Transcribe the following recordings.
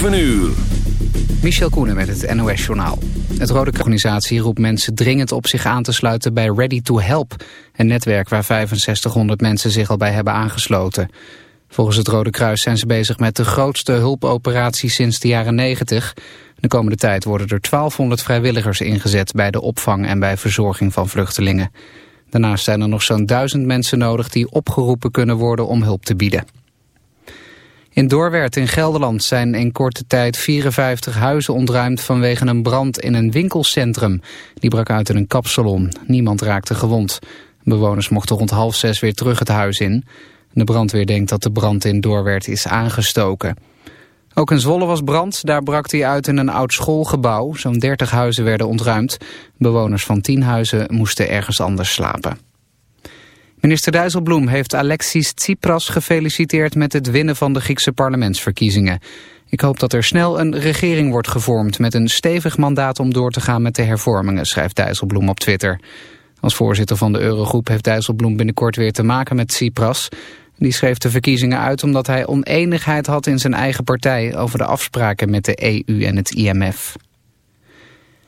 7 uur. Michel Koenen met het NOS-journaal. Het Rode Organisatie roept mensen dringend op zich aan te sluiten bij Ready to Help. Een netwerk waar 6500 mensen zich al bij hebben aangesloten. Volgens het Rode Kruis zijn ze bezig met de grootste hulpoperatie sinds de jaren 90. De komende tijd worden er 1200 vrijwilligers ingezet bij de opvang en bij verzorging van vluchtelingen. Daarnaast zijn er nog zo'n duizend mensen nodig die opgeroepen kunnen worden om hulp te bieden. In Doorwerth in Gelderland zijn in korte tijd 54 huizen ontruimd vanwege een brand in een winkelcentrum. Die brak uit in een kapsalon. Niemand raakte gewond. Bewoners mochten rond half zes weer terug het huis in. De brandweer denkt dat de brand in Doorwerth is aangestoken. Ook in Zwolle was brand. Daar brak hij uit in een oud schoolgebouw. Zo'n 30 huizen werden ontruimd. Bewoners van 10 huizen moesten ergens anders slapen. Minister Dijsselbloem heeft Alexis Tsipras gefeliciteerd met het winnen van de Griekse parlementsverkiezingen. Ik hoop dat er snel een regering wordt gevormd met een stevig mandaat om door te gaan met de hervormingen, schrijft Dijsselbloem op Twitter. Als voorzitter van de Eurogroep heeft Dijsselbloem binnenkort weer te maken met Tsipras. Die schreef de verkiezingen uit omdat hij oneenigheid had in zijn eigen partij over de afspraken met de EU en het IMF.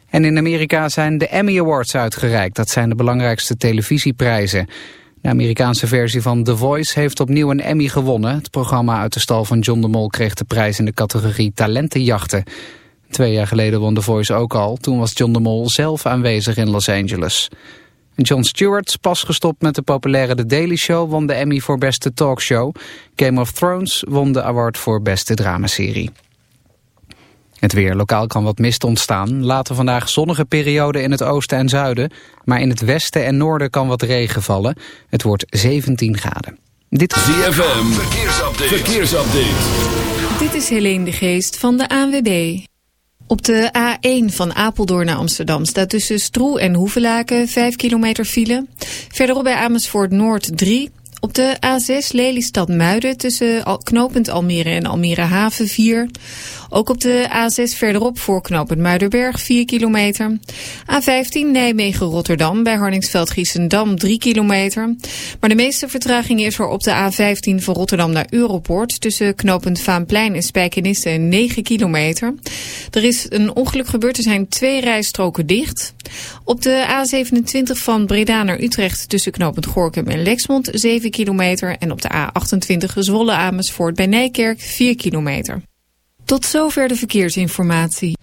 En in Amerika zijn de Emmy Awards uitgereikt. Dat zijn de belangrijkste televisieprijzen. De Amerikaanse versie van The Voice heeft opnieuw een Emmy gewonnen. Het programma uit de stal van John de Mol kreeg de prijs in de categorie talentenjachten. Twee jaar geleden won The Voice ook al. Toen was John de Mol zelf aanwezig in Los Angeles. John Stewart, pas gestopt met de populaire The Daily Show, won de Emmy voor beste talkshow. Game of Thrones won de award voor beste dramaserie. Het weer. Lokaal kan wat mist ontstaan. Later vandaag zonnige periode in het oosten en zuiden. Maar in het westen en noorden kan wat regen vallen. Het wordt 17 graden. Dit is ZFM. Verkeersupdate. Verkeersupdate. Dit is Helene de Geest van de ANWB. Op de A1 van Apeldoorn naar Amsterdam staat tussen Stroe en Hoevelaken 5 kilometer file. Verderop bij Amersfoort Noord 3. Op de A6 Lelystad Muiden tussen knooppunt Almere en Almere Haven 4. Ook op de A6 verderop voor knooppunt Muiderberg 4 kilometer. A15 Nijmegen-Rotterdam bij Harningsveld-Giessendam 3 kilometer. Maar de meeste vertraging is er op de A15 van Rotterdam naar Europoort... tussen knooppunt Vaanplein en Spijkenisse 9 kilometer. Er is een ongeluk gebeurd, er zijn twee rijstroken dicht. Op de A27 van Breda naar Utrecht tussen knooppunt Gorkum en Lexmond 7 kilometer. En op de A28 Zwolle Amersfoort bij Nijkerk 4 kilometer. Tot zover de verkeersinformatie.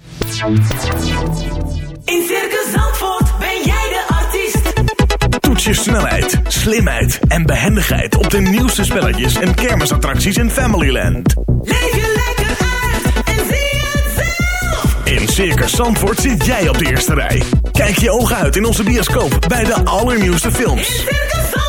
In Circus Zandvoort ben jij de artiest. Toets je snelheid, slimheid en behendigheid op de nieuwste spelletjes en kermisattracties in Familyland. Leef je lekker uit en zie het zelf. In Circus Zandvoort zit jij op de eerste rij. Kijk je ogen uit in onze bioscoop bij de allernieuwste films. In Circus Zandvoort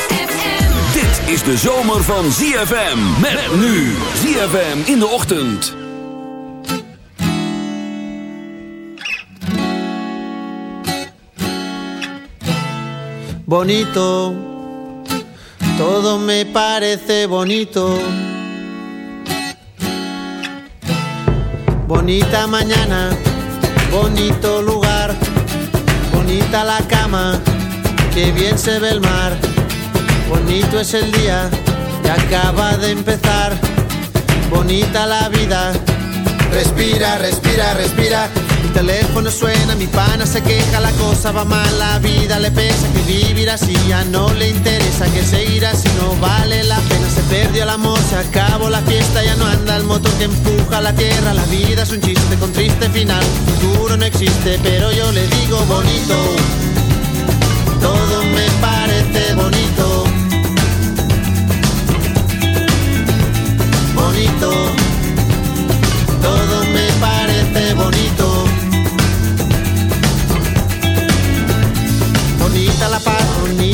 Is de zomer van ZFM. Met nu ZFM in de ochtend. Bonito, todo me parece bonito. Bonita mañana, bonito lugar, bonita la cama, que bien se ve el mar. Bonito es el día que acaba de empezar, bonita la vida. Respira, respira, respira. Mi teléfono suena, mi pana se queja, la cosa va mal, la vida le pesa, que vivir así ya no le interesa, que seguir así no vale la pena. Se perdió el amor, se acabó la fiesta, ya no anda el motor que empuja la tierra. La vida es un chiste con triste final, futuro no existe, pero yo le digo bonito. Todo me parece bonito.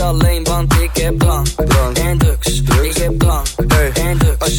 alleen,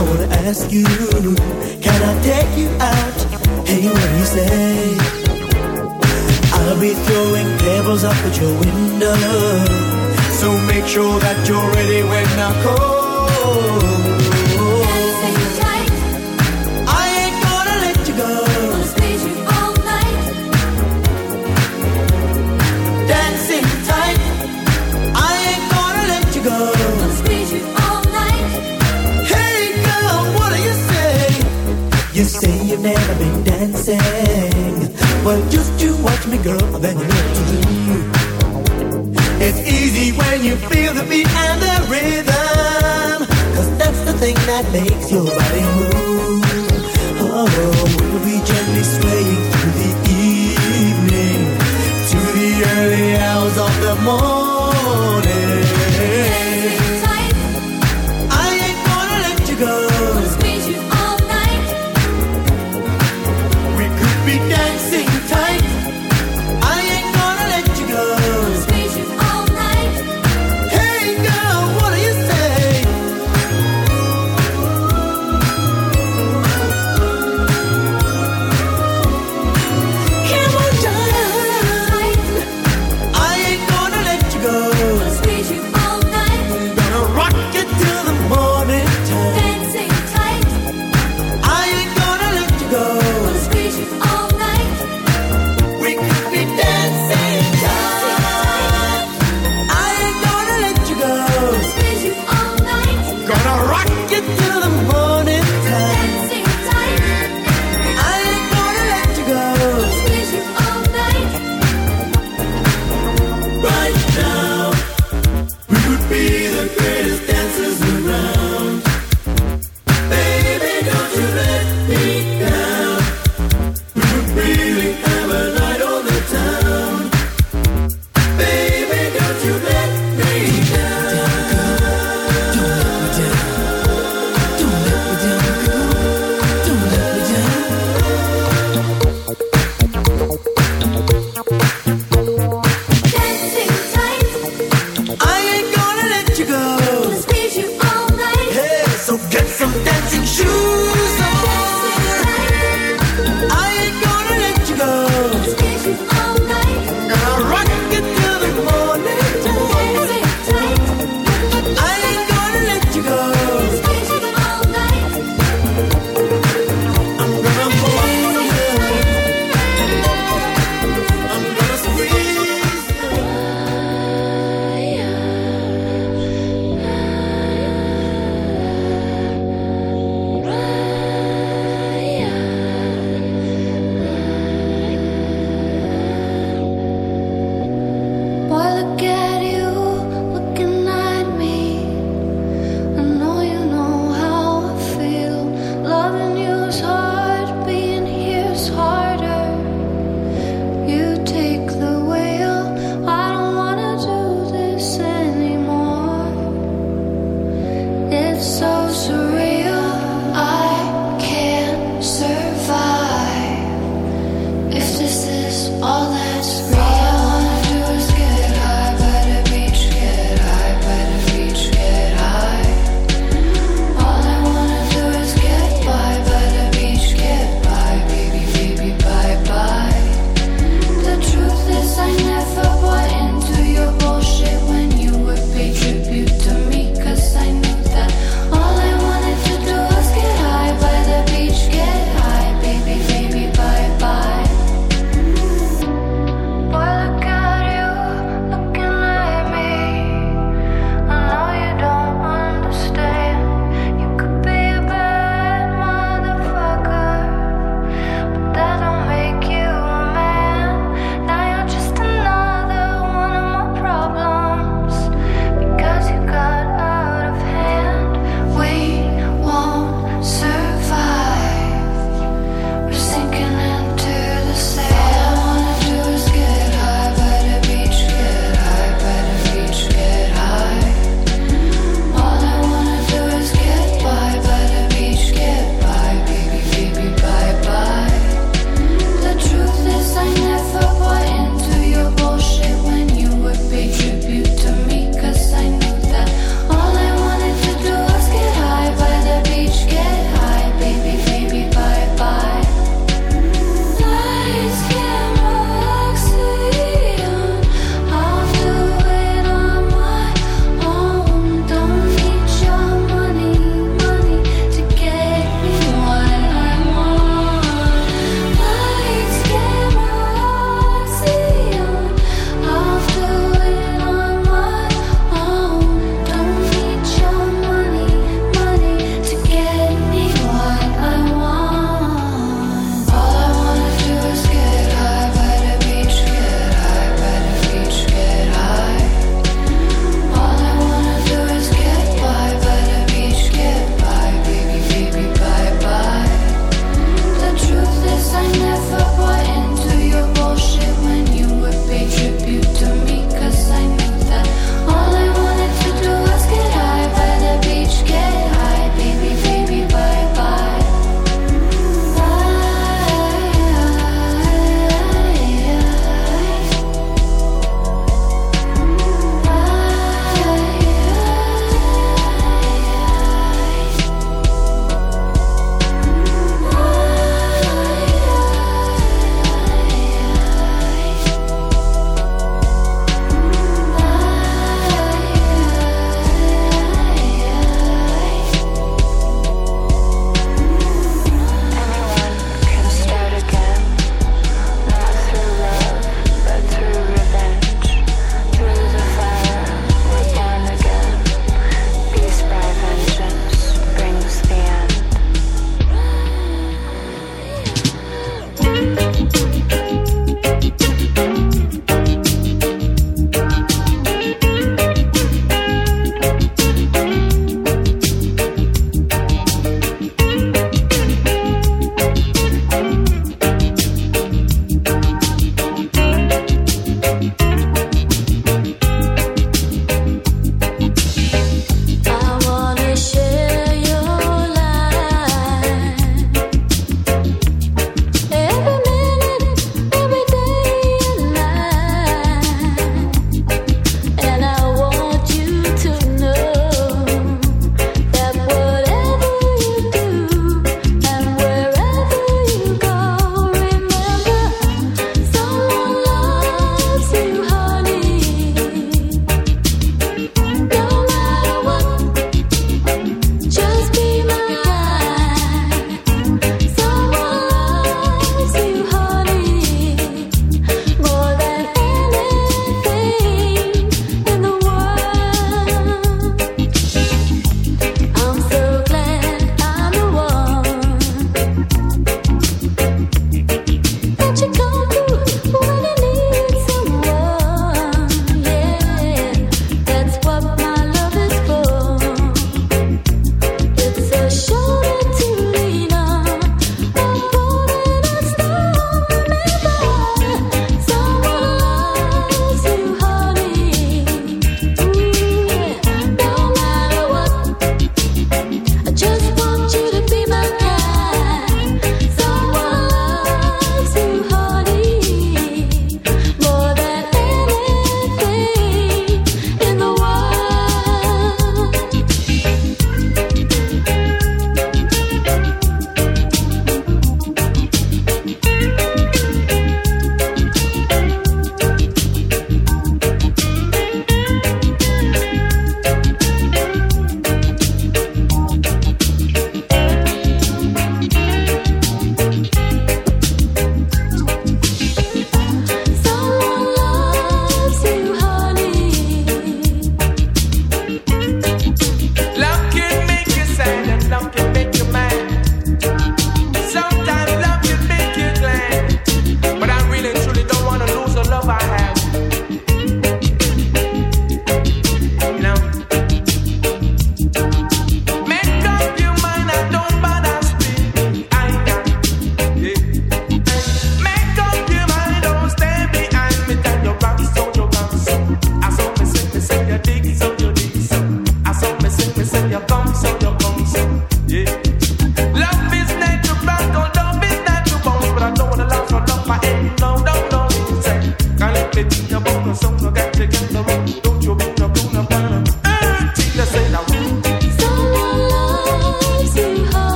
I wanna ask you, nobody move.